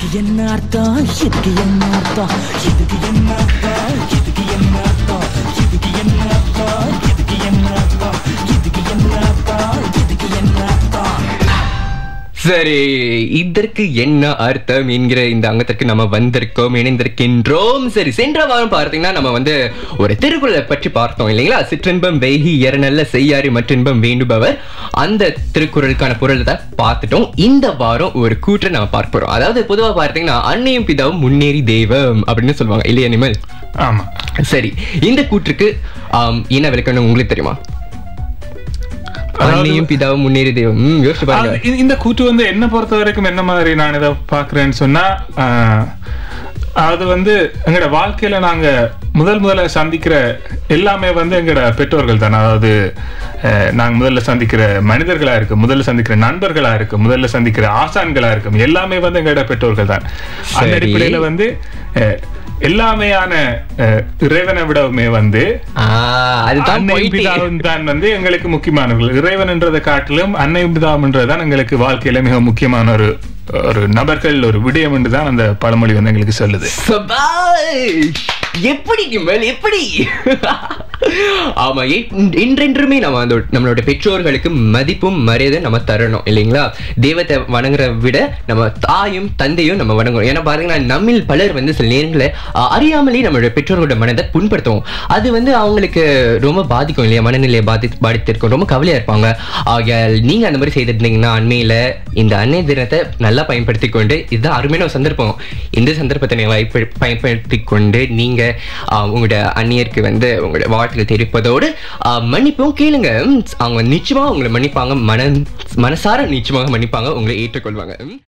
இதுக்கு என்ன அர்த்தம் இதுக்கு என்ன அர்த்தம் இதுக்கு என்ன அர்த்தம் இதுக்கு சரி இதற்கு என்ன அர்த்தம் என்கிற இந்த அங்கத்திற்கு நம்ம வந்திருக்கோம் இணைந்திருக்கின்றோம். சரி சென்ற வாரம் பார்த்தீங்கன்னா நம்ம வந்து ஒரு திருக்குறளை பற்றி பார்த்தோம் இல்லைங்களா? சிற்றின்பம் வெய்கி எரநல்ல செய்யாரி மற்றின்பம் வேண்டுபவர். அந்த திருக்குறளுக்கான பொருளை தான் பார்த்துட்டோம். இந்த வாரம் ஒரு கூற்றை நம்ம பார்க்க போறோம். அதாவது பொதுவா பார்த்தீங்கன்னா அன்னையும் பிதாவும் முன்னேறி தெய்வம் அப்படின்னு சொல்லுவாங்க இல்லையா நிமல்? ஆமா. சரி இந்த கூற்றுக்கு என்ன விளக்கணும் உங்களுக்கு தெரியுமா? அன்னையும் பிதாவும் முன்னேறி தெய்வம். யோசிச்சு பாருங்க. இந்த- கூற்று வந்து என்ன பொறுத்த வரைக்கும் என்ன மாதிரி நான் இதை பாக்குறேன்னு சொன்னா அது வந்து எங்களோட வாழ்க்கையில நாங்க முதல் முதல்ல சந்திக்கிற எல்லாமே வந்து எங்களோட பெற்றோர்கள் தான். அதாவது நாங்க முதல்ல சந்திக்கிற மனிதர்களா இருக்கு முதல்ல சந்திக்கிற நண்பர்களா இருக்கு முதல்ல சந்திக்கிற ஆசான்களா இருக்கும் எல்லாமே வந்து எங்களோட பெற்றோர்கள் தான். அந்த. அடிப்படையில வந்து எல்லாமேயான இறைவனை விடவுமே வந்து. பிதாவும் தான் வந்து எங்களுக்கு முக்கியமானவர்கள் இறைவன் என்றதை காட்டிலும் அன்னையும் பிதாவும் என்றதுதான் எங்களுக்கு வாழ்க்கையில மிக முக்கியமான ஒரு ஒரு நபர்கள் ஒரு விடயம் என்று தான் அந்த பழமொழி வந்து எங்களுக்கு சொல்லுது! எப்படி எப்படி ஆமா இன்றென்றுமே நம்ம அந்த நம்மளோட பெற்றோர்களுக்கு மதிப்பும் மரியாதை நம்ம தரணும் இல்லைங்களா? தெய்வத்தை வணங்குற விட நம்ம தாயும் தந்தையும் நம்ம வணங்கணும். ஏன்னா பாருங்கன்னா நம்மில் பலர் வந்து சில நேரங்களில் அறியாமலே நம்மளோட பெற்றோர்களோட மனதை புண்படுத்துவோம். அது வந்து அவங்களுக்கு ரொம்ப பாதிக்கும் இல்லையா? மனநிலையை பாதி பாதித்திருக்கும். ரொம்ப கவலையா இருப்பாங்க. ஆகையால் நீங்க அந்த மாதிரி செய்திருந்தீங்கன்னா அண்மையில இந்த அன்னை தினத்தை நல்லா பயன்படுத்தி கொண்டு இதுதான் அருமையான ஒரு சந்தர்ப்பம். இந்த சந்தர்ப்பத்தை வாய்ப்பு- பயன்படுத்தி கொண்டு நீங்க உங்களோட அந்நியருக்கு வந்து உங்களோட வாழ்த்துக்கள் தெரிவிப்பதோடு மன்னிப்பும் கேளுங்க. அவங்க நிச்சயமா உங்களை மன்னிப்பாங்க. மன மனசார நிச்சயமாக மன்னிப்பாங்க. உங்களை ஏற்றுக்கொள்வாங்க.